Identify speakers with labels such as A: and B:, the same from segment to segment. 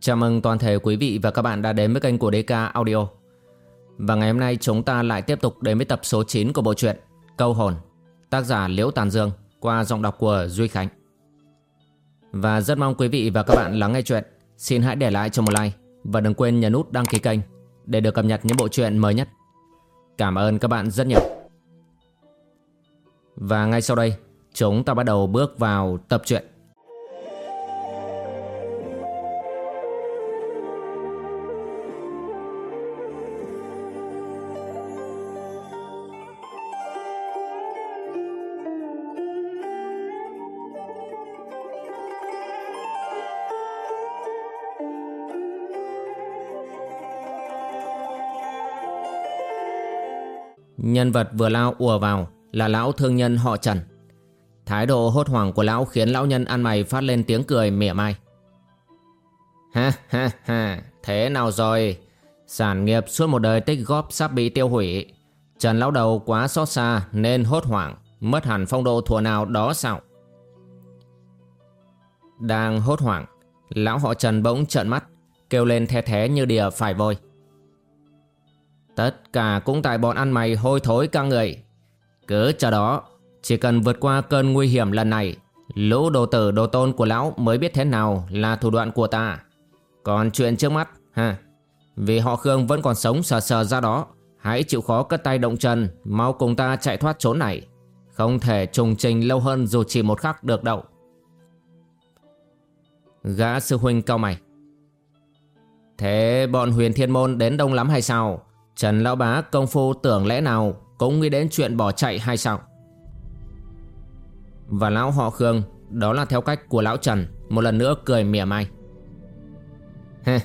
A: Chào mừng toàn thể quý vị và các bạn đã đến với kênh của DK Audio. Và ngày hôm nay chúng ta lại tiếp tục đến với tập số 9 của bộ truyện Câu Hồn, tác giả Liễu Tàn Dương qua giọng đọc của Duy Khánh. Và rất mong quý vị và các bạn lắng nghe chuyện. Xin hãy để lại cho một like và đừng quên nhấn nút đăng ký kênh để được cập nhật những bộ truyện mới nhất. Cảm ơn các bạn rất nhiều. Và ngay sau đây, chúng ta bắt đầu bước vào tập truyện. Nhân vật vừa lao ùa vào là lão thương nhân họ Trần. Thái độ hốt hoảng của lão khiến lão nhân ăn mày phát lên tiếng cười mỉa mai. Ha ha ha, thế nào rồi? Sản nghiệp suốt một đời tích góp sắp bị tiêu hủy. Trần lão đầu quá xót xa nên hốt hoảng, mất hẳn phong độ thua nào đó sao? Đang hốt hoảng, lão họ Trần bỗng trợn mắt, kêu lên the thế như đìa phải vôi. Tất cả cũng tại bọn ăn mày hôi thối các người. Cứ chờ đó, chỉ cần vượt qua cơn nguy hiểm lần này, lũ đồ tử đồ tôn của lão mới biết thế nào là thủ đoạn của ta. Còn chuyện trước mắt, ha, vì họ Khương vẫn còn sống sờ sờ ra đó, hãy chịu khó cất tay động chân, mau cùng ta chạy thoát trốn này. Không thể trùng trình lâu hơn dù chỉ một khắc được đâu. Gã sư huynh cao mày. Thế bọn huyền thiên môn đến đông lắm hay sao? Trần Lão Bá công phu tưởng lẽ nào cũng nghĩ đến chuyện bỏ chạy hay sao? Và lão họ Khương, đó là theo cách của lão Trần, một lần nữa cười mỉa mai. Hê,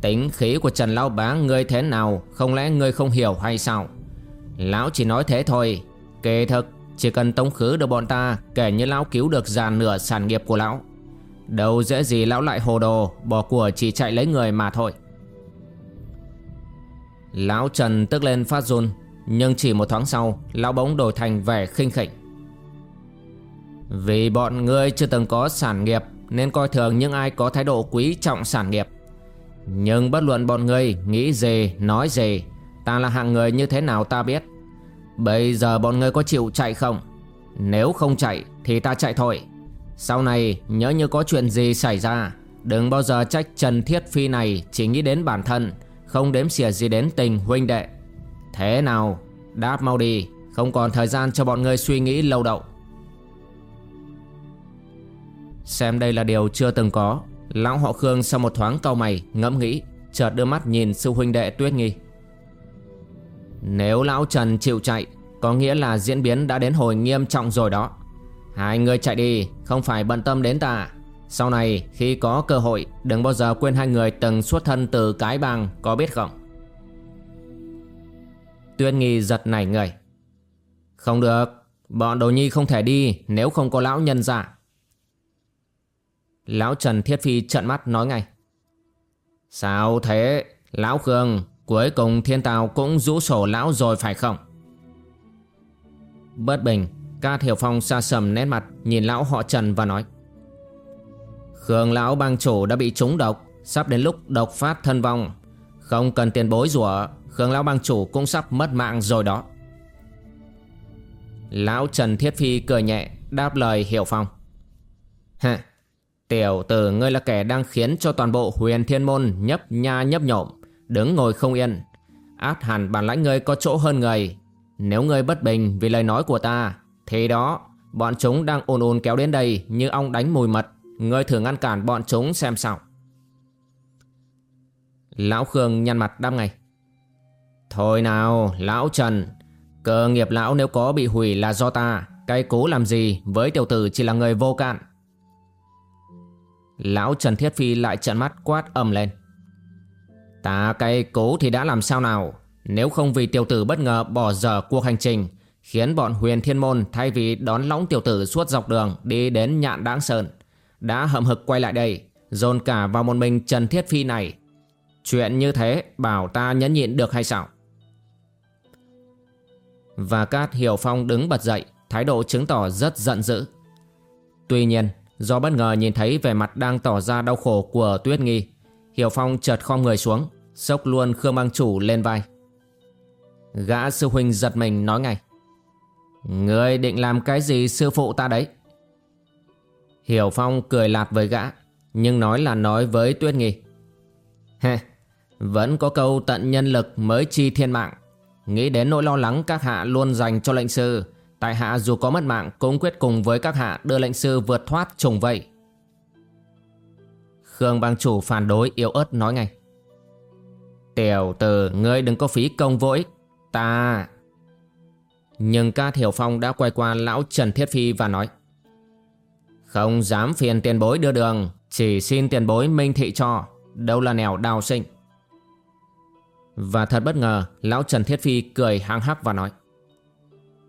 A: tính khí của Trần Lão Bá ngươi thế nào, không lẽ ngươi không hiểu hay sao? Lão chỉ nói thế thôi, kể thực chỉ cần tống khứ được bọn ta kể như lão cứu được già nửa sản nghiệp của lão. Đâu dễ gì lão lại hồ đồ, bỏ của chỉ chạy lấy người mà thôi. Lão Trần tức lên phát run Nhưng chỉ một tháng sau Lão bỗng đổi thành vẻ khinh khỉnh. Vì bọn ngươi chưa từng có sản nghiệp Nên coi thường những ai có thái độ quý trọng sản nghiệp. Nhưng bất luận bọn ngươi nghĩ gì, nói gì Ta là hạng người như thế nào ta biết. Bây giờ bọn ngươi có chịu chạy không? Nếu không chạy thì ta chạy thôi. Sau này nhớ như có chuyện gì xảy ra Đừng bao giờ trách Trần Thiết Phi này chỉ nghĩ đến bản thân không đếm xỉa gì đến tình huynh đệ. Thế nào? Đáp mau đi, Không còn thời gian cho bọn ngươi suy nghĩ lâu đậu. Xem đây là điều chưa từng có. Lão họ Khương sau một thoáng cau mày, Ngẫm nghĩ, Chợt đưa mắt nhìn sư huynh đệ Tuyết Nghi Nếu lão Trần chịu chạy, Có nghĩa là diễn biến đã đến hồi nghiêm trọng rồi đó. Hai người chạy đi, Không phải bận tâm đến ta sau này, khi có cơ hội, Đừng bao giờ quên hai người từng xuất thân từ cái bang, Có biết không? Tuyên nghi giật nảy người. Không được, Bọn đồ nhi không thể đi Nếu không có lão nhân giả Lão Trần Thiết Phi trợn mắt nói ngay. Sao thế? Lão Khương, Cuối cùng thiên tào cũng rũ sổ lão rồi phải không? Bất bình Ca Thiểu Phong xa sầm nét mặt, Nhìn lão họ Trần và nói. Khương lão bang chủ đã bị trúng độc, Sắp đến lúc độc phát thân vong. Không cần tiền bối rủa, Khương lão bang chủ cũng sắp mất mạng rồi đó. Lão Trần Thiết Phi cười nhẹ, Đáp lời Hiểu Phong. Hả Tiểu tử ngươi là kẻ đang khiến cho toàn bộ huyền thiên môn nhấp nha nhấp nhộm, Đứng ngồi không yên. Át hẳn bản lãnh ngươi có chỗ hơn người. Nếu ngươi bất bình vì lời nói của ta, Thì đó, Bọn chúng đang ồn ồn kéo đến đây Như ong đánh mùi mật. Ngươi thử ngăn cản bọn chúng xem sao. Lão Khương nhăn mặt đăm ngay. Thôi nào, Lão Trần, Cơ nghiệp lão nếu có bị hủy là do ta. Cây cố làm gì với tiểu tử chỉ là người vô cạn. Lão Trần Thiết Phi lại trận mắt quát ầm lên. Ta cây cố thì đã làm sao nào? Nếu không vì tiểu tử bất ngờ bỏ dở cuộc hành trình, Khiến bọn huyền thiên môn thay vì đón lõng tiểu tử suốt dọc đường đi đến nhạn đáng sơn đã hậm hực quay lại đây, dồn cả vào một mình Trần Thiết Phi này. Chuyện như thế bảo ta nhẫn nhịn được hay sao? Và Cát Hiểu Phong đứng bật dậy, thái độ chứng tỏ rất giận dữ. Tuy nhiên, do bất ngờ nhìn thấy vẻ mặt đang tỏ ra đau khổ của Tuyết Nghi, Hiểu Phong chợt khom người xuống sốc luôn Khương bang chủ lên vai Gã sư huynh giật mình nói ngay Ngươi định làm cái gì sư phụ ta đấy Hiểu Phong cười lạt với gã Nhưng nói là nói với Tuyết Nghi. Heh, Vẫn có câu tận nhân lực mới chi thiên mạng. Nghĩ đến nỗi lo lắng các hạ luôn dành cho lệnh sư Tại hạ dù có mất mạng cũng quyết cùng với các hạ đưa lệnh sư vượt thoát trùng vậy Khương bang chủ phản đối yếu ớt nói ngay. Tiểu tử ngươi đừng có phí công vô ích Ta Nhưng ca thiểu phong đã quay qua lão Trần Thiết Phi và nói. Không dám phiền tiền bối đưa đường, Chỉ xin tiền bối minh thị cho, Đâu là nẻo đào sinh. Và thật bất ngờ, Lão Trần Thiết Phi cười hăng hắc và nói,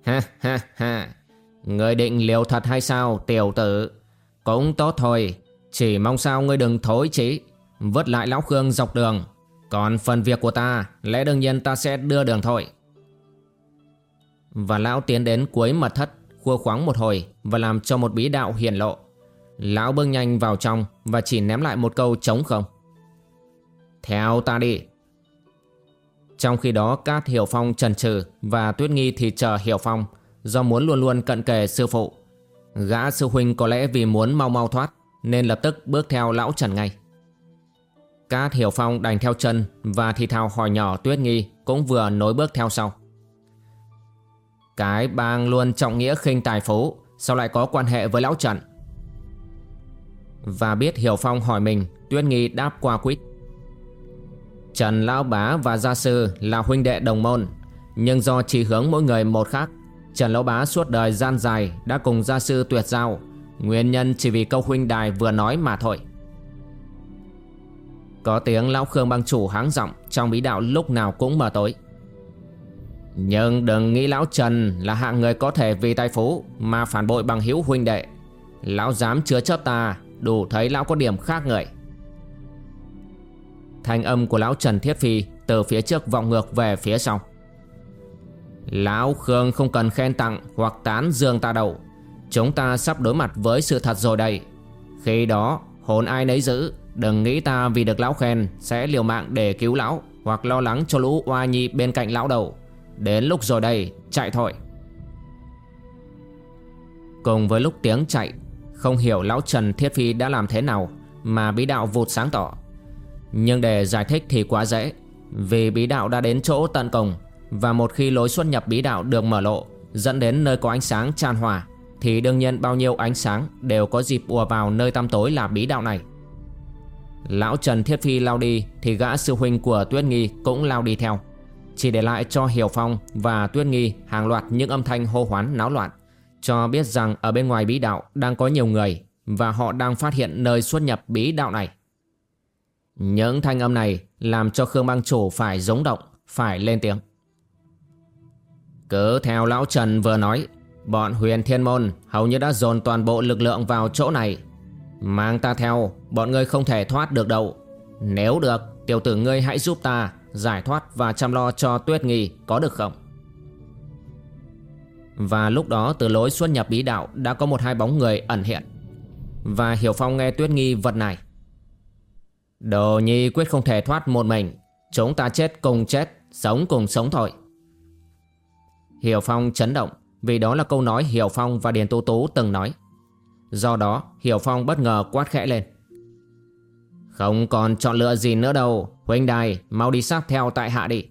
A: Ha ha ha, người định liều thật hay sao, tiểu tử? Cũng tốt thôi, Chỉ mong sao ngươi đừng thối chí, Vứt lại lão Khương dọc đường. Còn phần việc của ta, Lẽ đương nhiên ta sẽ đưa đường thôi. Và lão tiến đến cuối mật thất Khua khoáng một hồi Và làm cho một bí đạo hiển lộ Lão bước nhanh vào trong Và chỉ ném lại một câu trống không Theo ta đi trong khi đó Cát Hiểu Phong trần trừ và Tuyết Nghi thì chờ Hiểu Phong, do muốn luôn luôn cận kề sư phụ. Gã sư huynh có lẽ vì muốn mau mau thoát, nên lập tức bước theo lão Trần ngay. Cát Hiểu Phong đành theo chân và thì thào hỏi nhỏ Tuyết Nghi cũng vừa nối bước theo sau. Cái bang luôn trọng nghĩa khinh tài phú, sao lại có quan hệ với lão Trần? Và biết Hiểu Phong hỏi mình, Tuyết Nghi đáp qua quýt. Trần Lão Bá và Gia Sư là huynh đệ đồng môn, Nhưng do chỉ hướng mỗi người một khác, Trần Lão Bá suốt đời gian dài đã cùng Gia Sư tuyệt giao, Nguyên nhân chỉ vì câu huynh đài vừa nói mà thôi Có tiếng Lão Khương bang chủ háng giọng Trong bí đạo lúc nào cũng mờ tối nhưng đừng nghĩ Lão Trần là hạng người có thể vì tài phú Mà phản bội bằng hữu huynh đệ. Lão dám chứa chấp ta, Đủ thấy Lão có điểm khác người Thanh âm của lão Trần Thiết Phi Từ phía trước vọng ngược về phía sau. Lão Khương không cần khen tặng Hoặc tán dương ta đâu. Chúng ta sắp đối mặt với sự thật rồi đây. Khi đó, hồn ai nấy giữ, Đừng nghĩ ta vì được lão khen Sẽ liều mạng để cứu lão Hoặc lo lắng cho lũ oa nhi bên cạnh lão đầu Đến lúc rồi đây, Chạy thôi. Cùng với lúc tiếng chạy, Không hiểu lão Trần Thiết Phi đã làm thế nào Mà bí đạo vụt sáng tỏ. Nhưng để giải thích thì quá dễ, Vì bí đạo đã đến chỗ tận cùng Và một khi lối xuất nhập bí đạo được mở lộ, Dẫn đến nơi có ánh sáng tràn hòa, Thì đương nhiên bao nhiêu ánh sáng Đều có dịp ùa vào nơi tăm tối là bí đạo này. Lão Trần Thiết Phi lao đi Thì gã sư huynh của Tuyết Nghi cũng lao đi theo. Chỉ để lại cho Hiểu Phong và Tuyết Nghi Hàng loạt những âm thanh hô hoán náo loạn Cho biết rằng ở bên ngoài bí đạo đang có nhiều người Và họ đang phát hiện nơi xuất nhập bí đạo này những thanh âm này làm cho Khương bang chủ phải giống động, phải lên tiếng. Cứ theo Lão Trần vừa nói, bọn huyền thiên môn hầu như đã dồn toàn bộ lực lượng vào chỗ này. Mang ta theo, bọn ngươi không thể thoát được đâu. Nếu được, tiểu tử ngươi hãy giúp ta giải thoát và chăm lo cho tuyết nghi có được không? Và lúc đó, từ lối xuất nhập bí đạo đã có một hai bóng người ẩn hiện. Và Hiểu Phong nghe tuyết nghi vật này. Đồ nhi quyết không thể thoát một mình Chúng ta chết cùng chết, Sống cùng sống thôi Hiểu Phong chấn động, Vì đó là câu nói Hiểu Phong và Điền Tô Tú từng nói Do đó, Hiểu Phong bất ngờ quát khẽ lên không còn chọn lựa gì nữa đâu Huynh đài mau đi sát theo tại hạ đi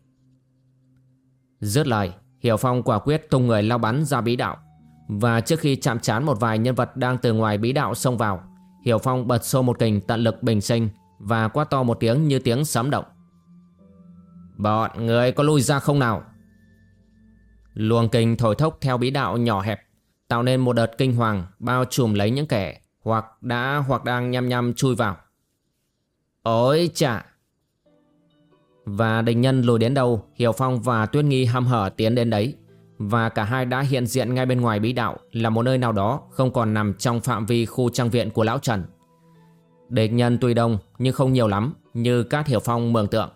A: Dứt lời Hiểu Phong quả quyết tung người lao bắn ra bí đạo Và trước khi chạm trán một vài nhân vật đang từ ngoài bí đạo xông vào Hiểu Phong bật xô một kình tận lực bình sinh và quát to một tiếng như tiếng sấm động. Bọn người có lui ra không nào? Luồng kình thổi thốc theo bí đạo nhỏ hẹp, tạo nên một đợt kinh hoàng bao trùm lấy những kẻ hoặc đã hoặc đang nhăm nhăm chui vào. Ôi chà! Và đình nhân lùi đến đâu, Hiểu Phong và Tuyết Nghi hăm hở tiến đến đấy. Và cả hai đã hiện diện ngay bên ngoài bí đạo là một nơi nào đó không còn nằm trong phạm vi khu trang viện của Lão Trần. Địch nhân tuy đông nhưng không nhiều lắm như Cát Hiểu Phong mường tượng.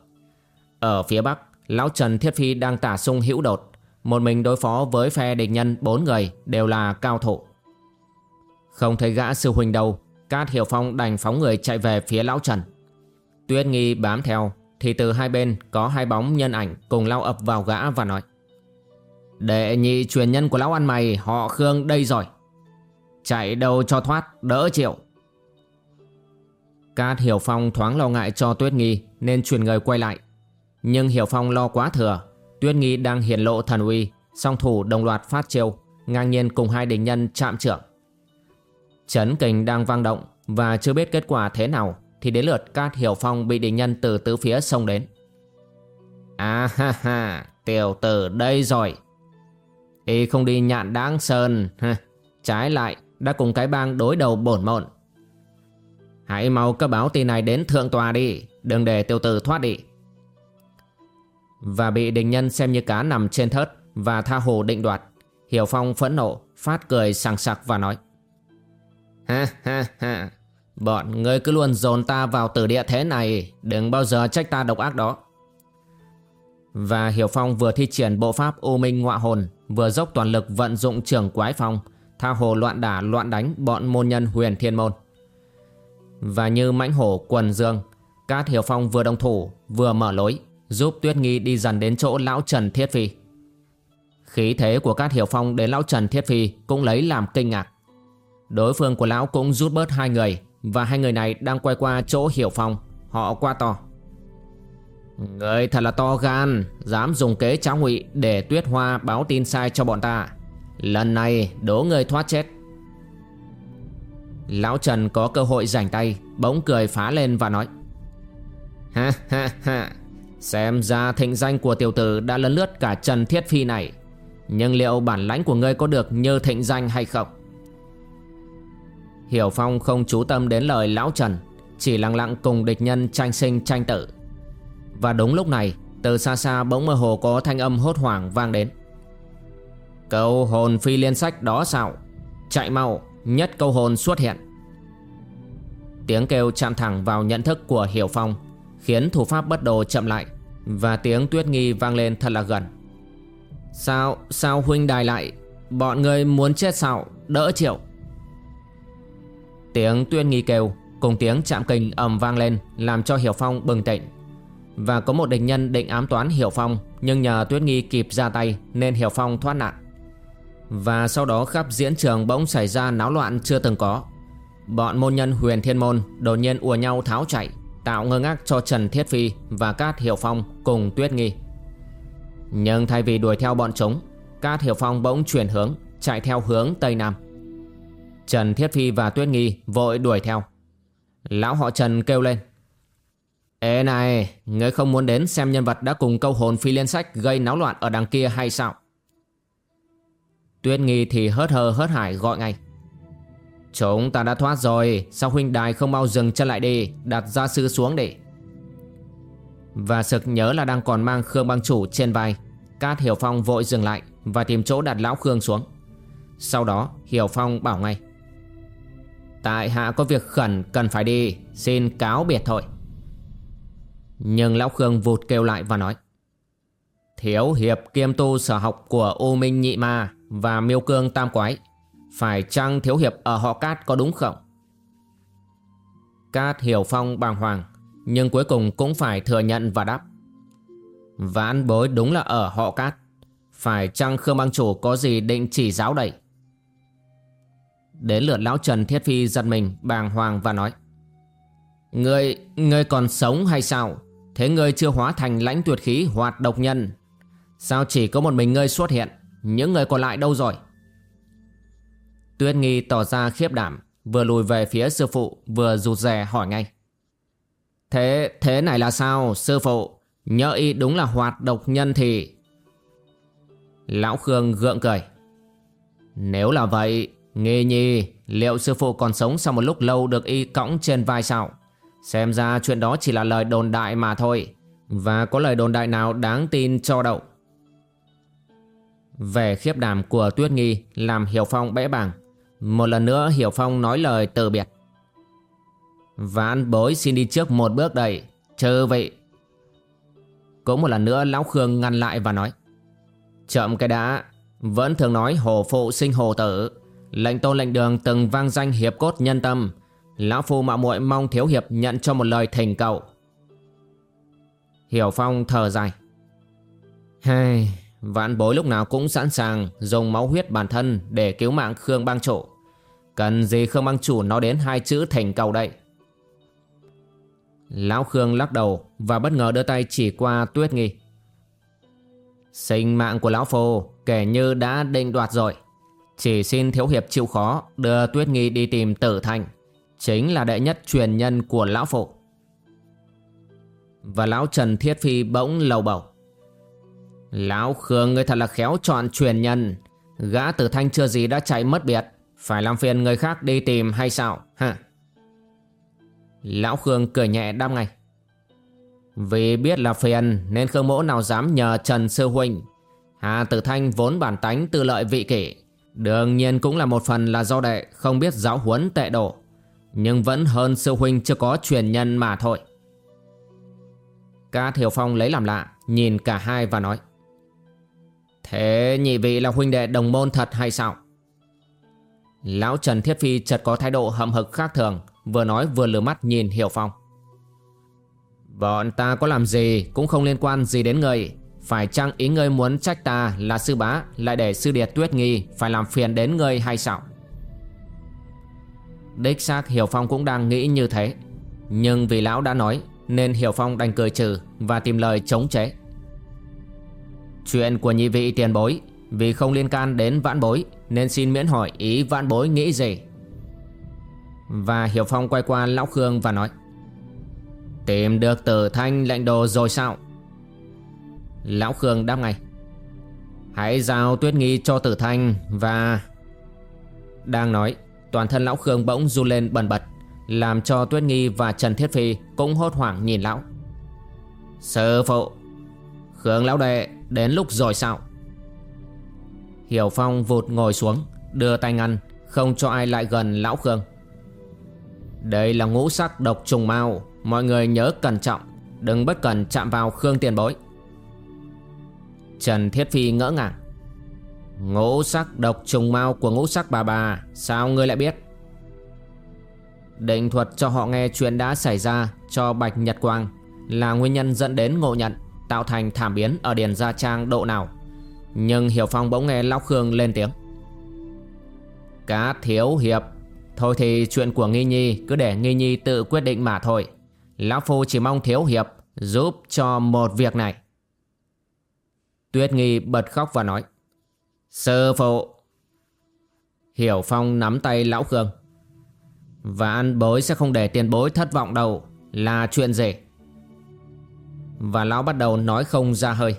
A: Ở phía Bắc, Lão Trần Thiết Phi đang tả sung hữu đột, một mình đối phó với phe địch nhân bốn người đều là cao thủ. Không thấy gã sư huynh đâu, Cát Hiểu Phong đành phóng người chạy về phía Lão Trần. Tuyết Nghi bám theo, Thì từ hai bên có hai bóng nhân ảnh Cùng lao ập vào gã và nói, Đệ nhị truyền nhân của lão ăn mày, Họ Khương đây rồi. Chạy đâu cho thoát, đỡ chịu. Cát Hiểu Phong thoáng lo ngại cho Tuyết Nghi Nên chuyển người quay lại. Nhưng Hiểu Phong lo quá thừa, Tuyết Nghi đang hiển lộ thần uy, song thủ đồng loạt phát chiêu, Ngang nhiên cùng hai đình nhân chạm trưởng Chấn kình đang vang động Và chưa biết kết quả thế nào thì đến lượt Cát Hiểu Phong bị địch nhân từ tứ phía xông đến. À ha ha, Tiểu tử đây rồi. Y không đi nhạn đáng sơn, ha. Trái lại, đã cùng cái bang đối đầu bổn mộn. Hãy mau cấp báo tin này đến thượng tòa đi, Đừng để tiêu tử thoát đi. Và bị địch nhân xem như cá nằm trên thớt Và tha hồ định đoạt, Hiểu Phong phẫn nộ, Phát cười sảng sặc và nói. Ha ha ha Bọn ngươi cứ luôn dồn ta vào tử địa thế này, Đừng bao giờ trách ta độc ác đó. Và Hiểu Phong vừa thi triển bộ pháp U Minh Ngọa Hồn, Vừa dốc toàn lực vận dụng trưởng quái phong, Tha hồ loạn đả, loạn đánh bọn môn nhân huyền thiên môn. Và như mãnh hổ quần dương, Cát Hiểu Phong vừa đồng thủ, vừa mở lối, Giúp Tuyết Nghi đi dần đến chỗ lão Trần Thiết Phi. Khí thế của Cát Hiểu Phong đến lão Trần Thiết Phi cũng lấy làm kinh ngạc. Đối phương của lão cũng rút bớt hai người và hai người này đang quay qua chỗ Hiểu Phong. Họ qua to. Người thật là to gan, Dám dùng kế tráo ngụy Để Tuyết Hoa báo tin sai cho bọn ta. Lần này đố người thoát chết. Lão Trần có cơ hội rảnh tay, Bỗng cười phá lên và nói. Ha ha ha. Xem ra thịnh danh của tiểu tử đã lấn lướt cả Trần Thiết Phi này. Nhưng liệu bản lãnh của ngươi có được như thịnh danh hay không? Hiểu Phong không chú tâm đến lời Lão Trần, Chỉ lặng lặng cùng địch nhân tranh sinh tranh tử. Và đúng lúc này, Từ xa xa bỗng mơ hồ có thanh âm hốt hoảng vang đến. Câu hồn phi liên sách đó sao? Chạy mau, Nhất câu hồn xuất hiện. Tiếng kêu chạm thẳng vào nhận thức của Hiểu Phong, Khiến thủ pháp bất đồ chậm lại, Và tiếng tuyết nghi vang lên thật là gần. Sao Sao huynh đài lại? Bọn người muốn chết sao? Đỡ chịu. Tiếng tuyên nghi kêu, Cùng tiếng chạm kinh ầm vang lên, Làm cho Hiểu Phong bừng tỉnh. Và có một địch nhân định ám toán Hiểu Phong, Nhưng nhờ tuyết nghi kịp ra tay Nên Hiểu Phong thoát nạn. Và sau đó khắp diễn trường bỗng xảy ra náo loạn chưa từng có. Bọn môn nhân huyền thiên môn đột nhiên ùa nhau tháo chạy, Tạo ngơ ngác cho Trần Thiết Phi và Cát Hiểu Phong cùng Tuyết Nghi. Nhưng thay vì đuổi theo bọn chúng, Cát Hiểu Phong bỗng chuyển hướng, Chạy theo hướng Tây Nam. Trần Thiết Phi và Tuyết Nghi vội đuổi theo. Lão họ Trần kêu lên. Ê này, ngươi không muốn đến xem nhân vật đã cùng câu hồn phi liên sách gây náo loạn ở đằng kia hay sao? Tuyết nghi thì hớt hờ hớt hải gọi ngay. Chúng ta đã thoát rồi Sao huynh đài không mau dừng chân lại đi Đặt gia sư xuống để Và sực nhớ là đang còn mang Khương băng chủ trên vai Cát Hiểu Phong vội dừng lại Và tìm chỗ đặt lão Khương xuống. Sau đó Hiểu Phong bảo ngay. Tại hạ có việc khẩn cần phải đi, Xin cáo biệt thôi Nhưng lão Khương vụt kêu lại và nói, Thiếu hiệp kiêm tu sở học của U Minh Nhị Ma và miêu cương tam quái, Phải chăng thiếu hiệp ở họ Cát có đúng không? Cát hiểu phong bàng hoàng, Nhưng cuối cùng cũng phải thừa nhận và đáp, Vãn bối đúng là ở họ Cát, Phải chăng Khương bang chủ có gì định chỉ giáo đẩy Đến lượt lão Trần Thiết Phi giật mình bàng hoàng và nói Ngươi, ngươi còn sống hay sao? Thế ngươi chưa hóa thành lãnh tuyệt khí hoạt độc nhân. Sao chỉ có một mình ngươi xuất hiện? Những người còn lại đâu rồi? Tuyết nghi tỏ ra khiếp đảm Vừa lùi về phía sư phụ Vừa rụt rè hỏi ngay Thế thế này là sao sư phụ? Nhớ y đúng là hoạt độc nhân thì Lão Khương gượng cười Nếu là vậy Nghi nhi Liệu sư phụ còn sống sau một lúc lâu được y cõng trên vai sao Xem ra chuyện đó chỉ là lời đồn đại mà thôi Và có lời đồn đại nào đáng tin cho đậu về khiếp đảm của Tuyết Nghi làm Hiểu Phong bẽ bàng. Một lần nữa Hiểu Phong nói lời từ biệt. Vãn bối xin đi trước một bước đây, chờ vậy. Cũng một lần nữa Lão Khương ngăn lại và nói. Chậm cái đã, vẫn thường nói hồ phụ sinh hồ tử. Lệnh tôn lệnh đường từng vang danh hiệp cốt nhân tâm. Lão Phu mạo muội mong thiếu hiệp nhận cho một lời thỉnh cầu. Hiểu Phong thở dài Hai, vạn bối lúc nào cũng sẵn sàng dùng máu huyết bản thân để cứu mạng Khương bang chủ. Cần gì Khương bang chủ nói đến hai chữ thành cầu đây? Lão Khương lắc đầu và bất ngờ đưa tay chỉ qua Tuyết Nghi. Sinh mạng của Lão phu kể như đã định đoạt rồi. Chỉ xin Thiếu Hiệp chịu khó, đưa Tuyết Nghi đi tìm tử thành. Chính là đệ nhất truyền nhân của Lão Phụ. Và Lão Trần Thiết Phi bỗng lầu bầu. Lão Khương người thật là khéo chọn truyền nhân. Gã tử thanh chưa gì đã chạy mất biệt. Phải làm phiền người khác đi tìm hay sao? Hả? Lão Khương cười nhẹ đam ngay. Vì biết là phiền, nên Khương Mỗ nào dám nhờ Trần Sư Huynh. Hà Tử Thanh vốn bản tánh tư lợi vị kỷ. Đương nhiên cũng là một phần là do đệ không biết giáo huấn tệ độ. Nhưng vẫn hơn Sư Huynh chưa có truyền nhân mà thôi. Ca Thiểu Phong lấy làm lạ, nhìn cả hai và nói. Thế nhị vị là huynh đệ đồng môn thật hay sao? Lão Trần Thiết Phi chợt có thái độ hậm hực khác thường, vừa nói vừa lừa mắt nhìn Hiểu Phong. Bọn ta có làm gì cũng không liên quan gì đến người. Phải chăng ý ngươi muốn trách ta là sư bá, lại để sư điệt tuyết nghi, phải làm phiền đến ngươi hay sao? Đích xác Hiểu Phong cũng đang nghĩ như thế. Nhưng vì lão đã nói, nên Hiểu Phong đành cười trừ và tìm lời chống chế. Chuyện của nhị vị tiền bối, Vì không liên can đến vãn bối, Nên xin miễn hỏi ý vãn bối nghĩ gì Và Hiểu Phong quay qua Lão Khương và nói, Tìm được tử thanh lệnh đồ rồi sao Lão Khương đáp ngay. Hãy giao tuyết nghi cho tử thanh và Đang nói, Toàn thân Lão Khương bỗng run lên bần bật, Làm cho tuyết nghi và Trần Thiết Phi Cũng hốt hoảng nhìn Lão. Sư phụ, Khương Lão Đệ Đến lúc rồi sao? Hiểu Phong vụt ngồi xuống, Đưa tay ngăn, Không cho ai lại gần Lão Khương. Đây là ngũ sắc độc trùng mau Mọi người nhớ cẩn trọng, Đừng bất cần chạm vào Khương tiền bối. Trần Thiết Phi ngỡ ngàng. Ngũ sắc độc trùng mau của ngũ sắc bà bà, Sao ngươi lại biết? Định thuật cho họ nghe chuyện đã xảy ra Cho Bạch Nhật Quang Là nguyên nhân dẫn đến ngộ nhận, Tạo thành thảm biến ở Điền Gia Trang độ nào. Nhưng Hiểu Phong bỗng nghe Lão Khương lên tiếng. Cá thiếu hiệp, Thôi thì chuyện của Nghi Nhi Cứ để Nghi Nhi tự quyết định mà thôi. Lão Phu chỉ mong thiếu hiệp Giúp cho một việc này. Tuyết Nghi bật khóc và nói Sư phụ. Hiểu Phong nắm tay Lão Khương Và ăn bối sẽ không để tiền bối thất vọng đâu, Là chuyện gì? Và lão bắt đầu nói không ra hơi,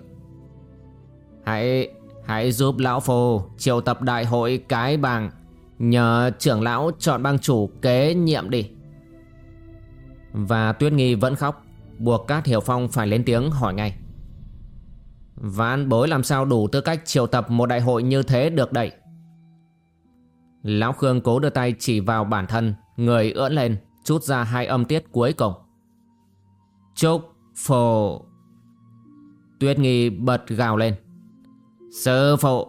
A: Hãy Hãy giúp lão phù triệu tập đại hội cái bàng, Nhờ trưởng lão chọn bang chủ kế nhiệm đi. Và Tuyết Nghi vẫn khóc, Buộc Cát Hiểu Phong phải lên tiếng hỏi ngay Ván bối làm sao đủ tư cách triệu tập một đại hội như thế được đậy Lão Khương cố đưa tay chỉ vào bản thân, Người ưỡn lên Chút ra hai âm tiết cuối cùng. Chúc Phổ. Tuyết nghi bật gào lên. Sư phụ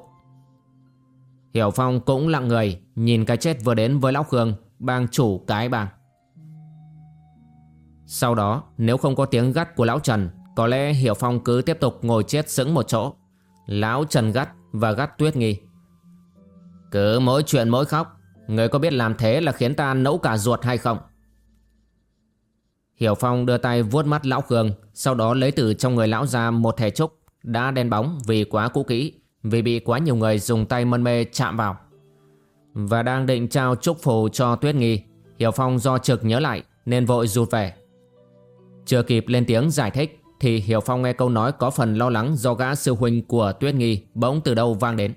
A: Hiểu Phong cũng lặng người, Nhìn cái chết vừa đến với Lão Khương, Bang chủ cái bang. Sau đó, nếu không có tiếng gắt của Lão Trần có lẽ Hiểu Phong cứ tiếp tục ngồi chết sững một chỗ Lão Trần gắt và gắt Tuyết nghi Cứ mỗi chuyện mỗi khóc Người có biết làm thế là khiến ta nấu cả ruột hay không Hiểu Phong đưa tay vuốt mắt lão Khương, sau đó lấy từ trong người lão ra một thẻ trúc, đã đen bóng vì quá cũ kỹ, vì bị quá nhiều người dùng tay mân mê chạm vào. Và đang định trao trúc phù cho Tuyết Nghi, Hiểu Phong do trực nhớ lại nên vội rụt về. Chưa kịp lên tiếng giải thích thì Hiểu Phong nghe câu nói có phần lo lắng do gã sư huynh của Tuyết Nghi bỗng từ đâu vang đến.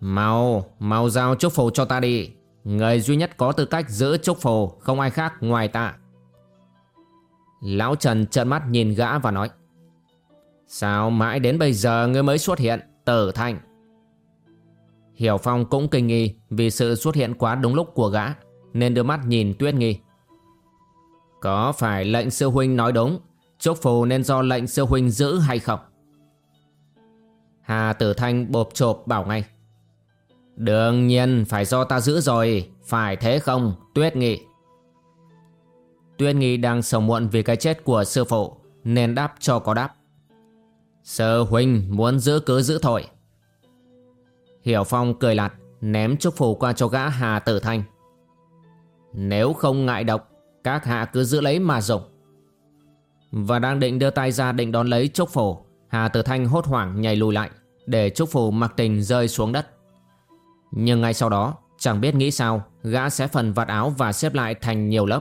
A: Mau, mau giao chúc phù cho ta đi. Người duy nhất có tư cách giữ chúc phù không ai khác ngoài ta. Lão Trần trợn mắt nhìn gã và nói Sao mãi đến bây giờ ngươi mới xuất hiện Tử Thanh Hiểu Phong cũng kinh nghi Vì sự xuất hiện quá đúng lúc của gã Nên đưa mắt nhìn Tuyết Nghi Có phải lệnh sư huynh nói đúng Chúc phù nên do lệnh sư huynh giữ hay không Hà Tử Thanh bộp chộp bảo ngay Đương nhiên phải do ta giữ rồi Phải thế không Tuyết Nghị Tuyết nghị đang sầu muộn vì cái chết của sư phụ nên đáp cho có đáp. Sơ huynh muốn giữ cứ giữ thôi. Hiểu Phong cười lạt ném chúc phù qua cho gã Hà Tử Thanh. Nếu không ngại độc, các hạ cứ giữ lấy mà dùng. Và đang định đưa tay ra định đón lấy trúc phổ Hà Tử Thanh hốt hoảng nhảy lùi lại, để trúc phổ mặc tình rơi xuống đất. Nhưng ngay sau đó, chẳng biết nghĩ sao, gã xé phần vạt áo và xếp lại thành nhiều lớp.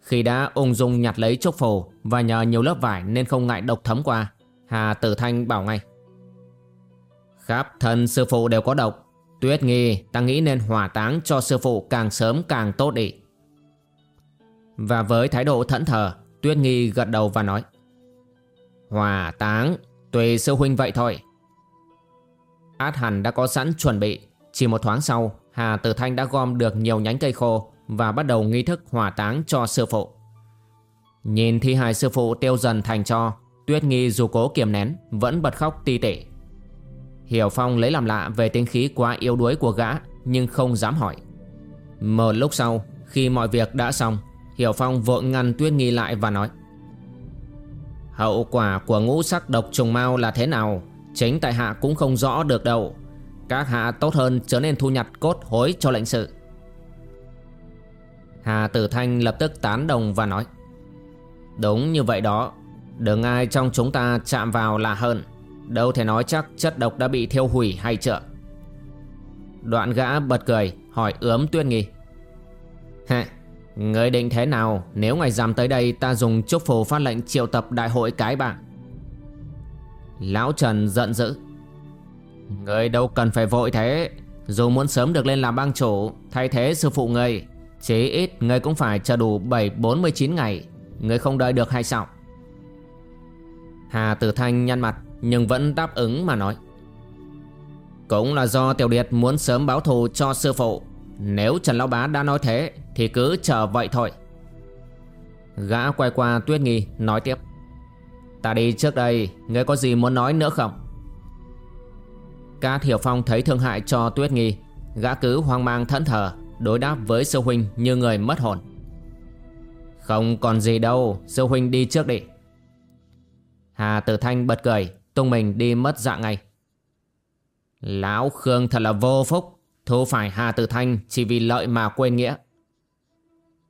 A: Khi đã ung dung nhặt lấy trúc phổ và nhờ nhiều lớp vải nên không ngại độc thấm qua, Hà Tử Thanh bảo ngay. Khắp thân sư phụ đều có độc, Tuyết nghi ta nghĩ nên hỏa táng cho sư phụ càng sớm càng tốt đi. Và với thái độ thẫn thờ, Tuyết nghi gật đầu và nói. Hòa táng, tùy sư huynh vậy thôi. Át hẳn đã có sẵn chuẩn bị, chỉ một thoáng sau, Hà Tử Thanh đã gom được nhiều nhánh cây khô và bắt đầu nghi thức hỏa táng cho sư phụ. Nhìn thi hài sư phụ tiêu dần thành cho, Tuyết nghi dù cố kiềm nén, vẫn bật khóc ti tỉ. Hiểu Phong lấy làm lạ về tính khí quá yếu đuối của gã nhưng không dám hỏi. Một lúc sau, khi mọi việc đã xong, Hiểu Phong vội ngăn Tuyết Nghi lại và nói, Hậu quả của ngũ sắc độc trùng mau là thế nào? Chính tại hạ cũng không rõ được đâu. Các hạ tốt hơn trở nên thu nhặt cốt hối cho lệnh sự. Hà Tử Thanh lập tức tán đồng và nói, Đúng như vậy đó. Đừng ai trong chúng ta chạm vào là hơn. Đâu thể nói chắc chất độc đã bị thiêu hủy hay chưa? Đoạn gã bật cười, hỏi ướm tuyên nghi, Hả? Người định thế nào? Nếu ngày giảm tới đây, ta dùng chúc phù phát lệnh triệu tập đại hội cái bạn. Lão Trần giận dữ. Người đâu cần phải vội thế. Dù muốn sớm được lên làm bang chủ, Thay thế sư phụ người, Chỉ ít người cũng phải chờ đủ 7-49 ngày. Người không đợi được hay sao? Hà Tử Thanh nhăn mặt, nhưng vẫn đáp ứng mà nói. Cũng là do Tiểu Điệt muốn sớm báo thù cho sư phụ. Nếu Trần Lão Bá đã nói thế, Thì cứ chờ vậy thôi. Gã quay qua Tuyết Nghi, nói tiếp. Ta đi trước đây, Ngươi có gì muốn nói nữa không? Ca Thiểu Phong thấy thương hại cho Tuyết Nghi, Gã cứ hoang mang thẫn thờ, Đối đáp với sư huynh như người mất hồn. Không còn gì đâu, Sư huynh đi trước đi. Hà Tử Thanh bật cười, Tung mình đi mất dạng ngay. Lão Khương thật là vô phúc. Thu phải Hà Tử Thanh Chỉ vì lợi mà quên nghĩa.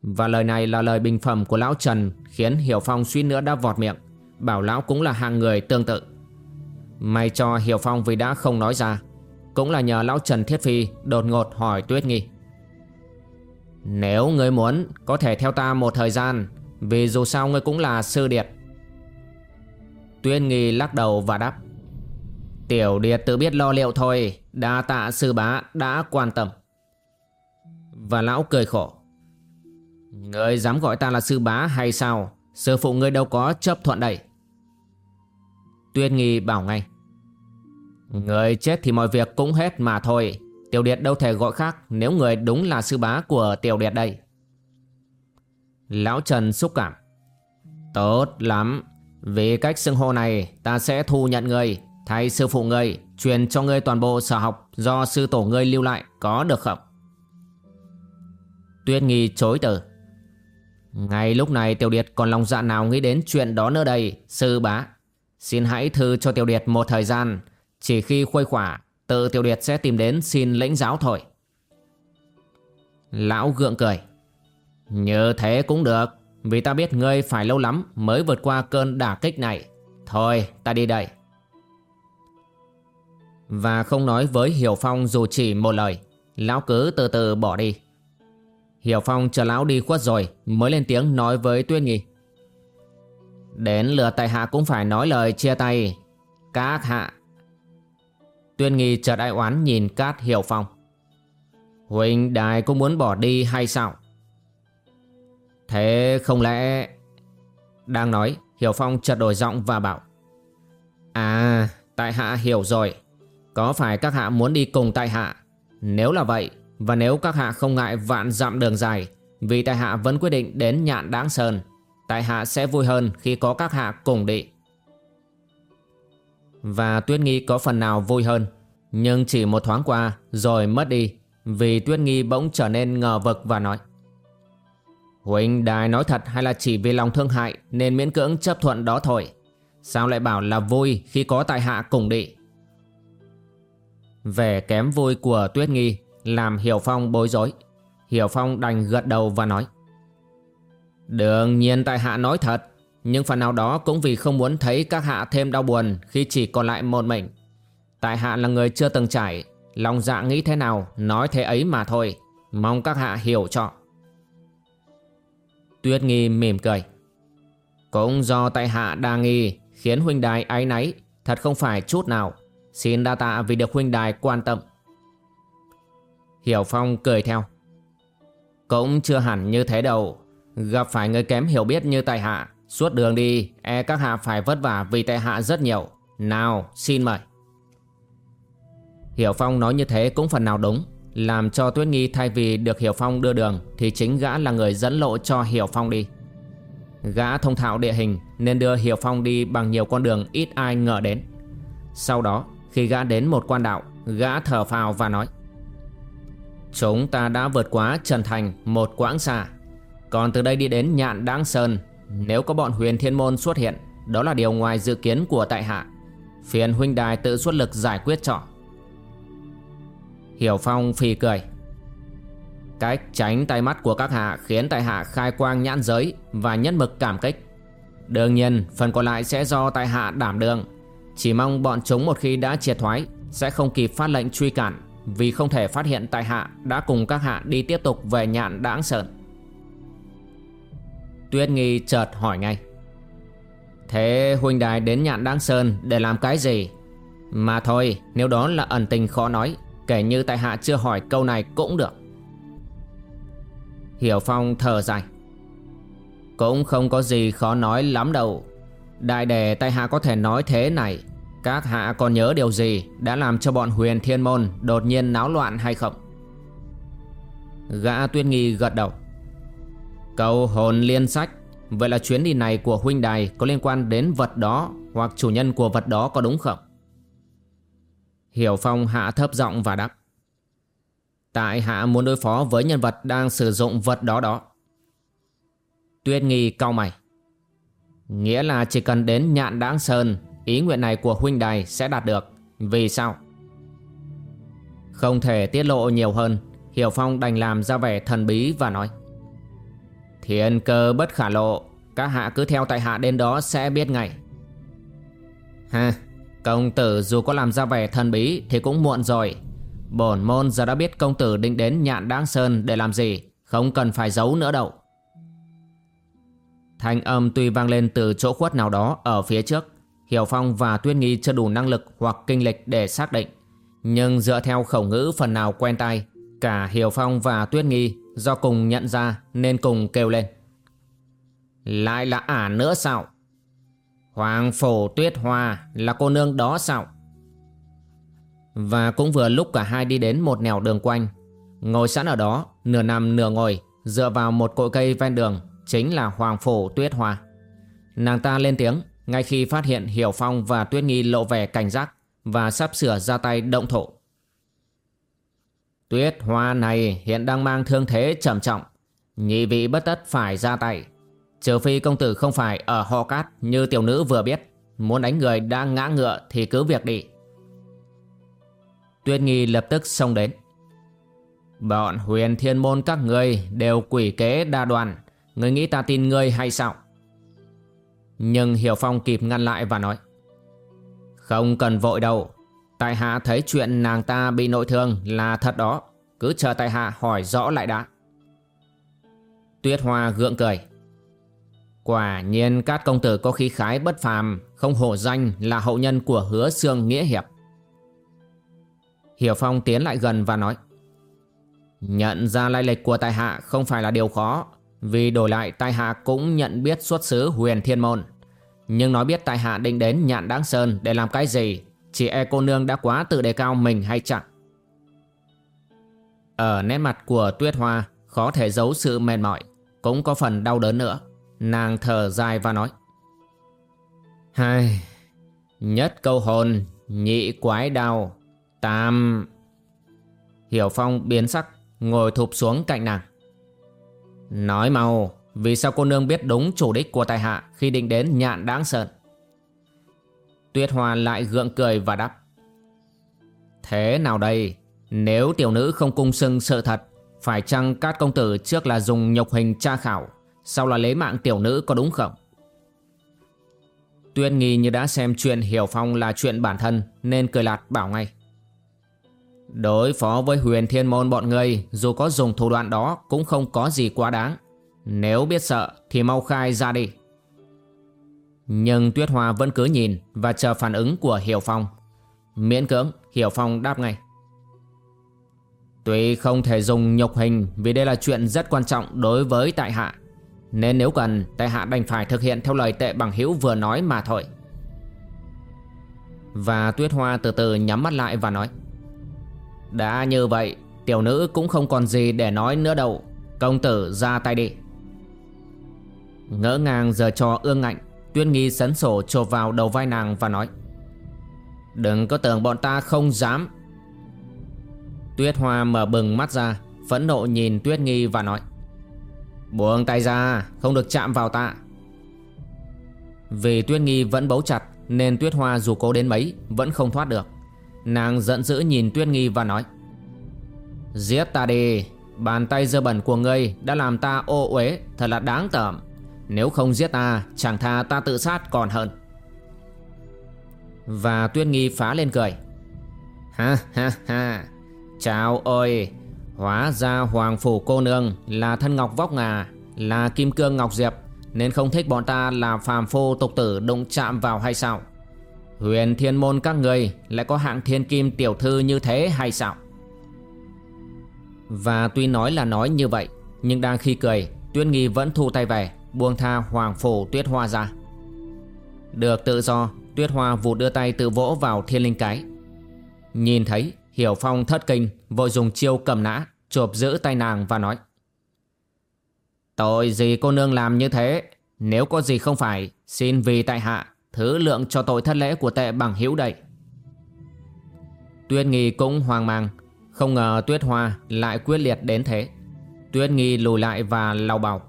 A: Và lời này là lời bình phẩm của Lão Trần, Khiến Hiểu Phong suýt nữa đã vọt miệng, Bảo Lão cũng là hàng người tương tự. May cho Hiểu Phong vì đã không nói ra, Cũng là nhờ Lão Trần Thiết Phi Đột ngột hỏi Tuyết Nghi Nếu ngươi muốn, Có thể theo ta một thời gian, Vì dù sao ngươi cũng là sư điệt. Tuyên nghi lắc đầu và đáp, Tiểu điệt tự biết lo liệu thôi. Đa tạ sư bá đã quan tâm. Và lão cười khổ. Ngươi dám gọi ta là sư bá hay sao? Sư phụ ngươi đâu có chấp thuận đây. Tuyên nghi bảo ngay. Người chết thì mọi việc cũng hết mà thôi. Tiểu Điệt đâu thể gọi khác Nếu người đúng là sư bá của Tiểu Điệt đây. Lão Trần xúc cảm. Tốt lắm. Vì cách xưng hô này, ta sẽ thu nhận người, Thay sư phụ người. Truyền cho ngươi toàn bộ sở học Do sư tổ ngươi lưu lại, có được không? Tuyết nghi chối từ. Ngay lúc này Tiểu Điệt còn lòng dạ nào nghĩ đến chuyện đó nữa đây, Sư bá? Xin hãy thư cho Tiểu Điệt một thời gian, Chỉ khi khuây khỏa, Tự Tiểu Điệt sẽ tìm đến xin lãnh giáo thôi. Lão gượng cười. Như thế cũng được, vì ta biết ngươi phải lâu lắm mới vượt qua cơn đả kích này. Thôi, ta đi đây. Và không nói với Hiểu Phong dù chỉ một lời. Lão cứ từ từ bỏ đi. Hiểu Phong chờ lão đi khuất rồi Mới lên tiếng nói với Tuyên Nghi Đến lượt tại hạ cũng phải nói lời chia tay. Các hạ. Tuyên Nghi chợt ai oán nhìn Cát Hiểu Phong. Huỳnh đài cũng muốn bỏ đi hay sao? Thế không lẽ... Đang nói, Hiểu Phong chợt đổi giọng và bảo. À, tại hạ hiểu rồi. Có phải các hạ muốn đi cùng tại hạ? Nếu là vậy, và nếu các hạ không ngại vạn dặm đường dài, vì tại hạ vẫn quyết định đến nhạn đáng sơn, tại hạ sẽ vui hơn khi có các hạ cùng đi. Và Tuyết Nghi có phần nào vui hơn, nhưng chỉ một thoáng qua rồi mất đi, vì Tuyết Nghi bỗng trở nên ngờ vực và nói Huỳnh đài nói thật hay là chỉ vì lòng thương hại Nên miễn cưỡng chấp thuận đó thôi Sao lại bảo là vui khi có tại hạ cùng đi về kém vui của Tuyết Nghi, Làm Hiểu Phong bối rối. Hiểu Phong đành gật đầu và nói, Đương nhiên tại hạ nói thật, Nhưng phần nào đó cũng vì không muốn thấy các hạ thêm đau buồn Khi chỉ còn lại một mình. Tại hạ là người chưa từng trải, Lòng dạ nghĩ thế nào Nói thế ấy mà thôi, Mong các hạ hiểu cho. Tuyết nghi mỉm cười, Cũng do tại hạ đa nghi Khiến huynh đài áy náy, Thật không phải chút nào. Xin đa tạ vì được huynh đài quan tâm. Hiểu Phong cười theo. Cũng chưa hẳn như thế đâu. Gặp phải người kém hiểu biết như tại hạ, Suốt đường đi E các hạ phải vất vả vì tại hạ rất nhiều. Nào, xin mời. Hiểu Phong nói như thế cũng phần nào đúng. Làm cho Tuyết Nghi thay vì được Hiểu Phong đưa đường, Thì chính gã là người dẫn lộ cho Hiểu Phong đi. Gã thông thạo địa hình, Nên đưa Hiểu Phong đi bằng nhiều con đường ít ai ngờ đến. Sau đó khi gã đến một quan đạo Gã thở phào và nói Chúng ta đã vượt quá Trần Thành một quãng xa Còn từ đây đi đến Nhạn Đáng Sơn Nếu có bọn huyền thiên môn xuất hiện Đó là điều ngoài dự kiến của tại hạ Phiền huynh đài tự xuất lực giải quyết cho Hiểu Phong phì cười Cách tránh tay mắt của các hạ khiến tại hạ khai quang nhãn giới và nhất mực cảm kích. Đương nhiên, phần còn lại sẽ do tại hạ đảm đương. Chỉ mong bọn chúng một khi đã triệt thoái sẽ không kịp phát lệnh truy cản vì không thể phát hiện tại hạ đã cùng các hạ đi tiếp tục về nhạn đãng sơn. Tuyết Nghi chợt hỏi ngay. Thế huynh đài đến nhạn đãng sơn để làm cái gì? Mà thôi, nếu đó là ẩn tình khó nói Kể như tại hạ chưa hỏi câu này cũng được Hiểu Phong thở dài Cũng không có gì khó nói lắm đâu Đại đề tại hạ có thể nói thế này. Các hạ còn nhớ điều gì Đã làm cho bọn huyền thiên môn Đột nhiên náo loạn hay không? Gã tuyên nghi gật đầu. Cầu hồn liên sách, Vậy là chuyến đi này của huynh đài Có liên quan đến vật đó Hoặc chủ nhân của vật đó có đúng không? Hiểu Phong hạ thấp giọng và đáp. Tại hạ muốn đối phó với nhân vật đang sử dụng vật đó đó. Tuyết nghi cau mày. Nghĩa là chỉ cần đến nhạn đáng sơn, Ý nguyện này của huynh đài sẽ đạt được. Vì sao? Không thể tiết lộ nhiều hơn, Hiểu Phong đành làm ra vẻ thần bí và nói. Thiên cơ bất khả lộ, Các hạ cứ theo tại hạ đến đó sẽ biết ngay. Ha, Công tử dù có làm ra vẻ thần bí Thì cũng muộn rồi. Bổn môn giờ đã biết công tử định đến nhạn đáng sơn Để làm gì, Không cần phải giấu nữa đâu. Thanh âm tuy vang lên từ chỗ khuất nào đó Ở phía trước. Hiểu Phong và Tuyết Nghi chưa đủ năng lực Hoặc kinh lịch để xác định. Nhưng dựa theo khẩu ngữ phần nào quen tai, Cả Hiểu Phong và Tuyết Nghi Do cùng nhận ra nên cùng kêu lên. Lại là ả nữa sao? Hoàng phổ tuyết hoa là cô nương đó sao? Và cũng vừa lúc cả hai đi đến một nẻo đường quanh. Ngồi sẵn ở đó, Nửa nằm nửa ngồi, Dựa vào một cội cây ven đường. Chính là Hoàng phổ tuyết hoa. Nàng ta lên tiếng, Ngay khi phát hiện Hiểu Phong và Tuyết Nghi lộ vẻ cảnh giác Và sắp sửa ra tay động thổ. Tuyết hoa này hiện đang mang thương thế trầm trọng, Nhị vị bất tất phải ra tay. Trừ phi công tử không phải ở ho cát như tiểu nữ vừa biết, Muốn đánh người đang ngã ngựa thì cứ việc đi. Tuyết nghi lập tức xông đến. Bọn huyền thiên môn các người đều quỷ kế đa đoàn Người nghĩ ta tin ngươi hay sao? Nhưng Hiểu Phong kịp ngăn lại và nói, Không cần vội đâu. Tại hạ thấy chuyện nàng ta bị nội thương là thật đó. Cứ chờ tại hạ hỏi rõ lại đã. Tuyết Hoa gượng cười. Quả nhiên các công tử có khí khái bất phàm, Không hổ danh là hậu nhân của hứa xương nghĩa hiệp. Hiểu Phong tiến lại gần và nói, Nhận ra lai lịch của tài hạ không phải là điều khó. Vì đổi lại, tài hạ cũng nhận biết xuất xứ huyền thiên môn. Nhưng nói biết tài hạ định đến nhạn đáng sơn để làm cái gì, Chỉ e cô nương đã quá tự đề cao mình hay chẳng Ở nét mặt của tuyết hoa, khó thể giấu sự mệt mỏi, Cũng có phần đau đớn nữa. Nàng thở dài và nói, Hai, Nhất câu hồn, Nhị quái đau Tam. Hiểu Phong biến sắc, Ngồi thụp xuống cạnh nàng. Nói mau, Vì sao cô nương biết đúng chủ đích của tài hạ Khi định đến nhạn đáng sơn Tuyết Hoa lại gượng cười và đáp. Thế nào đây? Nếu tiểu nữ không cung sưng sự thật, Phải chăng các công tử trước là dùng nhục hình tra khảo, Sau là lấy mạng tiểu nữ có đúng không? Tuyên nghi như đã xem chuyện Hiểu Phong là chuyện bản thân, Nên cười lạt bảo ngay. Đối phó với huyền thiên môn bọn người, Dù có dùng thủ đoạn đó Cũng không có gì quá đáng. Nếu biết sợ thì mau khai ra đi. Nhưng Tuyết Hoa vẫn cứ nhìn Và chờ phản ứng của Hiểu Phong. Miễn cưỡng, Hiểu Phong đáp ngay. Tuy không thể dùng nhục hình Vì đây là chuyện rất quan trọng đối với tại hạ, Nên nếu cần, Tại hạ đành phải thực hiện theo lời tệ bằng hữu vừa nói mà thôi. Và Tuyết Hoa từ từ nhắm mắt lại và nói đã như vậy, Tiểu nữ cũng không còn gì để nói nữa đâu. Công tử, ra tay đi. Ngỡ ngàng giờ cho ương ngạnh Tuyên nghi sấn sổ chộp vào đầu vai nàng và nói, Đừng có tưởng bọn ta không dám. Tuyết Hoa mở bừng mắt ra, Phẫn nộ nhìn Tuyết Nghi và nói, Buông tay ra, Không được chạm vào ta. Vì Tuyết Nghi vẫn bấu chặt, Nên Tuyết Hoa dù cố đến mấy, Vẫn không thoát được. Nàng giận dữ nhìn Tuyết Nghi và nói, Giết ta đi, Bàn tay dơ bẩn của ngươi đã làm ta ô uế, Thật là đáng tởm. Nếu không giết ta, Chẳng tha ta tự sát còn hơn. Và Tuyết Nghi phá lên cười, Ha ha ha, Chào ơi Hóa ra Hoàng Phủ cô nương Là thân ngọc vóc ngà, Là kim cương ngọc diệp, Nên không thích bọn ta là phàm phu tục tử đụng chạm vào hay sao? Huyền thiên môn các người lại có hạng thiên kim tiểu thư như thế hay sao? Và tuy nói là nói như vậy, Nhưng đang khi cười, Tuyết Nghi vẫn thu tay về, Buông tha Hoàng Phủ Tuyết Hoa ra. Được tự do, Tuyết Hoa vụt đưa tay tự vỗ vào thiên linh cái. Nhìn thấy, Hiểu Phong thất kinh, Vội dùng chiêu cầm nã, Chộp giữ tay nàng và nói, Tội gì cô nương làm như thế? Nếu có gì không phải, Xin vì tại hạ. Thứ lượng cho tội thất lễ của tệ bằng hữu đây. Tuyết nghi cũng hoang mang, Không ngờ tuyết hoa lại quyết liệt đến thế. Tuyết nghi lùi lại và lau bảo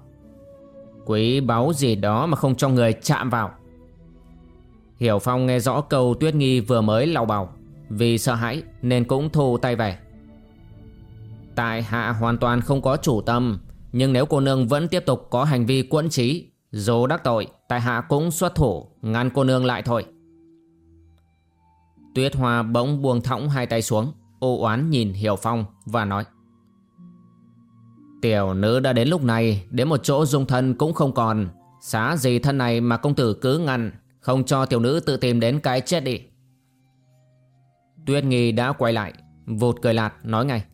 A: Quý báu gì đó mà không cho người chạm vào. Hiểu Phong nghe rõ câu Tuyết Nghi vừa mới lau bảo Vì sợ hãi nên cũng thu tay về. Tại hạ hoàn toàn không có chủ tâm, Nhưng nếu cô nương vẫn tiếp tục có hành vi quẫn trí dù đắc tội Tại hạ cũng xuất thủ, Ngăn cô nương lại thôi. Tuyết Hoa bỗng buông thõng hai tay xuống ô oán nhìn Hiểu Phong và nói, Tiểu nữ đã đến lúc này, Đến một chỗ dung thân cũng không còn. Xá gì thân này mà công tử cứ ngăn, Không cho tiểu nữ tự tìm đến cái chết đi. Tuyết Nghi đã quay lại, Vụt cười lạt, nói ngay,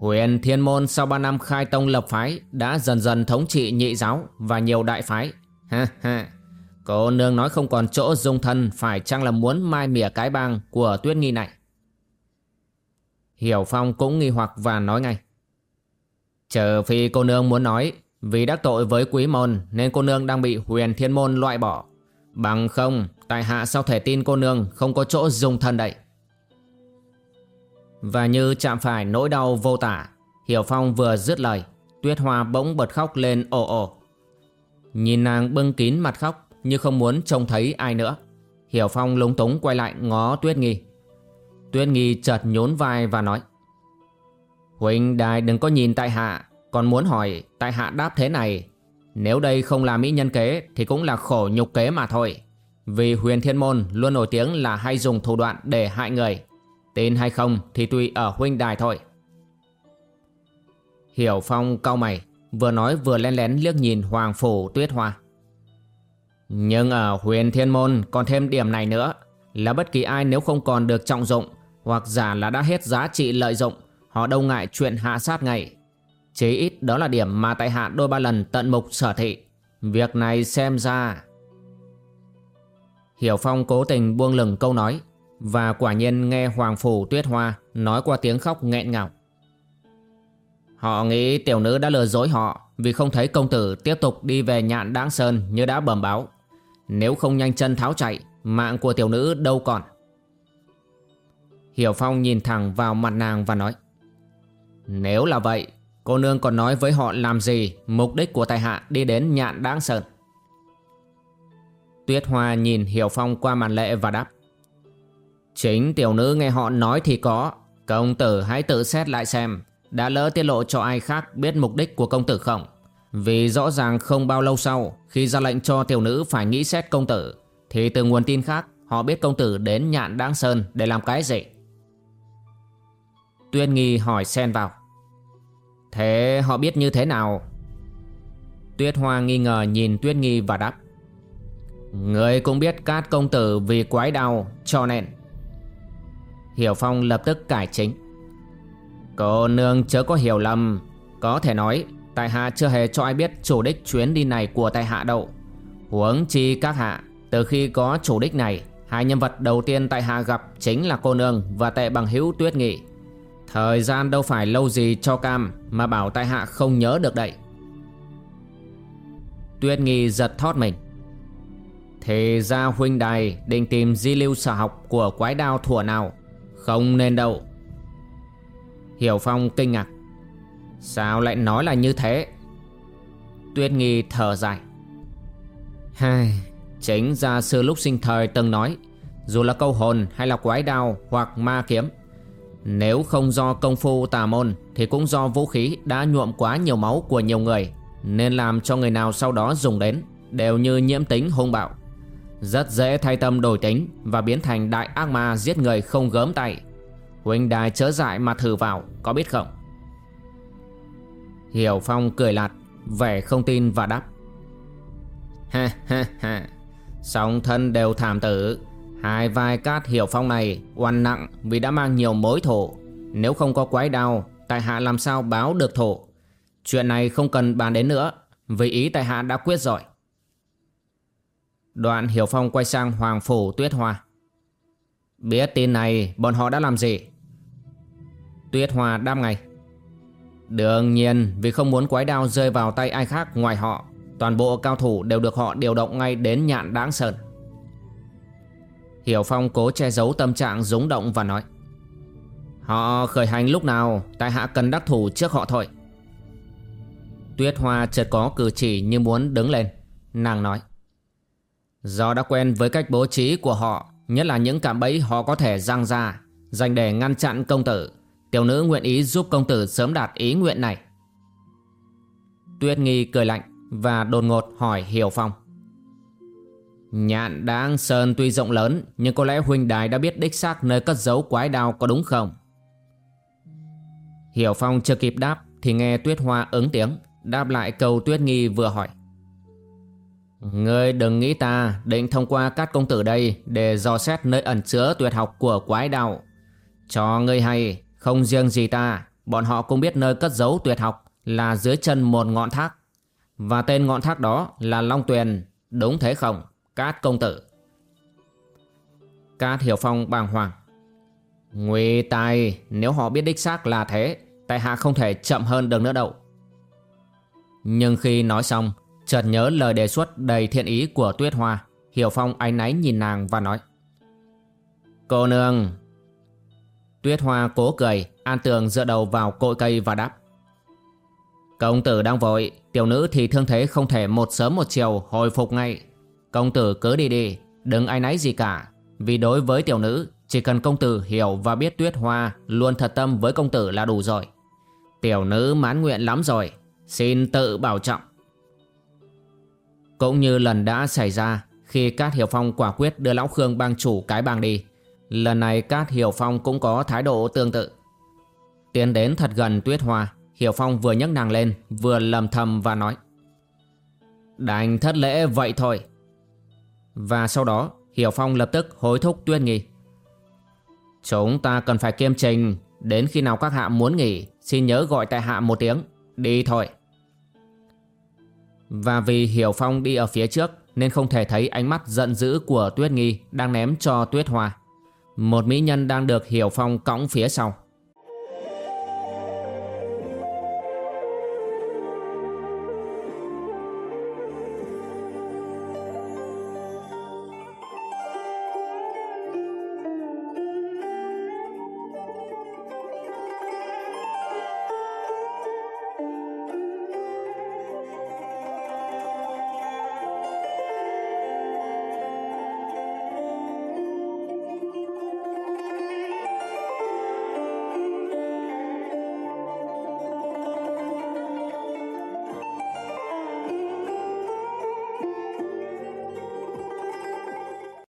A: Huyền Thiên Môn sau 3 năm khai tông lập phái đã dần dần thống trị nhị giáo và nhiều đại phái. Ha ha. Cô nương nói không còn chỗ dung thân phải chăng là muốn mai mỉa cái bang của Tuyết Nghi này. Hiểu Phong cũng nghi hoặc và nói ngay. Chờ phi cô nương muốn nói vì đắc tội với quý môn nên cô nương đang bị huyền thiên môn loại bỏ. Bằng không, tại hạ sao thể tin cô nương không có chỗ dung thân đậy. Và như chạm phải nỗi đau vô tả Hiểu Phong vừa dứt lời Tuyết Hoa bỗng bật khóc lên ồ ồ Nhìn nàng bưng kín mặt khóc, Như không muốn trông thấy ai nữa. Hiểu Phong lúng túng quay lại ngó Tuyết Nghi. Tuyết Nghi chợt nhốn vai và nói, Huỳnh đài đừng có nhìn tại hạ, Còn muốn hỏi tại hạ đáp thế này. Nếu đây không là mỹ nhân kế Thì cũng là khổ nhục kế mà thôi. Vì huyền thiên môn luôn nổi tiếng là hay dùng thủ đoạn để hại người. Tin hay không thì tùy ở huynh đài thôi. Hiểu Phong cau mày Vừa nói vừa lén lén liếc nhìn Hoàng Phủ Tuyết Hoa. Nhưng ở huyền thiên môn còn thêm điểm này nữa, Là bất kỳ ai nếu không còn được trọng dụng Hoặc giả là đã hết giá trị lợi dụng, Họ đâu ngại chuyện hạ sát ngay. Chế ít đó là điểm mà tại hạ đôi ba lần tận mục sở thị. Việc này xem ra. Hiểu Phong cố tình buông lửng câu nói và quả nhiên nghe Hoàng Phủ Tuyết Hoa nói qua tiếng khóc nghẹn ngào. Họ nghĩ tiểu nữ đã lừa dối họ vì không thấy công tử tiếp tục đi về nhạn đáng sơn như đã bẩm báo. Nếu không nhanh chân tháo chạy, mạng của tiểu nữ đâu còn. Hiểu Phong nhìn thẳng vào mặt nàng và nói Nếu là vậy, Cô nương còn nói với họ làm gì Mục đích của tài hạ đi đến nhạn đáng sơn Tuyết Hoa nhìn Hiểu Phong qua màn lệ và đáp Chính tiểu nữ nghe họ nói thì có Công tử hãy tự xét lại xem đã lỡ tiết lộ cho ai khác biết mục đích của công tử không? Vì rõ ràng không bao lâu sau, Khi ra lệnh cho tiểu nữ phải nghĩ xét công tử, Thì từ nguồn tin khác, Họ biết công tử đến nhạn đáng sơn để làm cái gì? Tuyên nghi hỏi xen vào. Thế họ biết như thế nào? Tuyết Hoa nghi ngờ nhìn Tuyết Nghi và đáp. Người cũng biết cát công tử vì quái đau cho nên. Hiểu Phong lập tức cải chính. Cô nương chớ có hiểu lầm. Có thể nói, Tại hạ chưa hề cho ai biết chủ đích chuyến đi này của tại hạ đâu. Huống chi các hạ, Từ khi có chủ đích này, Hai nhân vật đầu tiên tại hạ gặp Chính là cô nương và tệ bằng hữu tuyết nghị. Thời gian đâu phải lâu gì cho cam Mà bảo tại hạ không nhớ được đậy Tuyết nghi giật thót mình. Thì ra huynh đài định tìm di lưu sở học của quái đao thủa nào? Không nên đâu. Hiểu Phong kinh ngạc. Sao lại nói là như thế? Tuyết nghi thở dài. Hai, Chính gia sư lúc sinh thời từng nói Dù là câu hồn hay là quái đao hoặc ma kiếm Nếu không do công phu tà môn Thì cũng do vũ khí đã nhuộm quá nhiều máu của nhiều người Nên làm cho người nào sau đó dùng đến Đều như nhiễm tính hung bạo. Rất dễ thay tâm đổi tính Và biến thành đại ác ma giết người không gớm tay. Huynh đài chớ dại mà thử vào, Có biết không? Hiểu Phong cười lạt, Vẻ không tin và đáp. Ha ha ha. Song thân đều thảm tử. Hai vai cát hiểu phong này oan nặng vì đã mang nhiều mối thổ Nếu không có quái đao, Tại hạ làm sao báo được thổ Chuyện này không cần bàn đến nữa, Vì ý tại hạ đã quyết rồi. Đoạn Hiểu Phong quay sang Hoàng Phủ Tuyết Hoa. Biết tin này, bọn họ đã làm gì? Tuyết Hoa đam ngay Đương nhiên, vì không muốn quái đao rơi vào tay ai khác ngoài họ, Toàn bộ cao thủ đều được họ điều động ngay đến nhạn đáng sơn. Hiểu Phong cố che giấu tâm trạng rúng động và nói, Họ khởi hành lúc nào, Tại hạ cần đắc thủ trước họ thôi. Tuyết Hoa chợt có cử chỉ như muốn đứng lên. Nàng nói, Do đã quen với cách bố trí của họ, Nhất là những cạm bẫy họ có thể răng ra, Dành để ngăn chặn công tử Tiểu nữ nguyện ý giúp công tử sớm đạt ý nguyện này Tuyết Nghi cười lạnh và đột ngột hỏi Hiểu Phong. Nhạn đáng sơn tuy rộng lớn nhưng có lẽ huynh đài đã biết đích xác nơi cất giấu quái đao có đúng không? Hiểu Phong chưa kịp đáp thì nghe Tuyết Hoa ứng tiếng đáp lại câu Tuyết Nghi vừa hỏi. Ngươi đừng nghĩ ta định thông qua các công tử đây để dò xét nơi ẩn chứa tuyệt học của quái đạo. Cho ngươi hay, không riêng gì ta, bọn họ cũng biết nơi cất giấu tuyệt học là dưới chân một ngọn thác. Và tên ngọn thác đó là Long Tuyền Đúng thế không Cát công tử? Cát Hiểu Phong bàng hoàng. Nguy Tài Nếu họ biết đích xác là thế Tại hạ không thể chậm hơn được nữa đâu. Nhưng khi nói xong Chợt nhớ lời đề xuất đầy thiện ý của Tuyết Hoa Hiểu Phong áy náy nhìn nàng và nói Cô nương Tuyết Hoa cố cười, An tường dựa đầu vào cội cây và đáp. Công tử đang vội, Tiểu nữ thì thương thế không thể một sớm một chiều hồi phục ngay. Công tử cứ đi đi, Đừng ai nấy gì cả. Vì đối với tiểu nữ, Chỉ cần công tử hiểu và biết tuyết hoa Luôn thật tâm với công tử là đủ rồi. Tiểu nữ mãn nguyện lắm rồi, Xin tự bảo trọng. Cũng như lần đã xảy ra, Khi Cát Hiểu Phong quả quyết đưa Lão Khương bang chủ cái bang đi Lần này Cát Hiểu Phong cũng có thái độ tương tự. Tiến đến thật gần tuyết hoa, Hiểu Phong vừa nhấc nàng lên, Vừa lầm thầm và nói, Đành thất lễ vậy thôi. Và sau đó, Hiểu Phong lập tức hối thúc tuyết nghi, Chúng ta cần phải kiêm trình, Đến khi nào các hạ muốn nghỉ, Xin nhớ gọi tại hạ một tiếng, Đi thôi. Và vì Hiểu Phong đi ở phía trước, Nên không thể thấy ánh mắt giận dữ của Tuyết Nghi Đang ném cho Tuyết Hoa. Một mỹ nhân đang được Hiểu Phong cõng phía sau.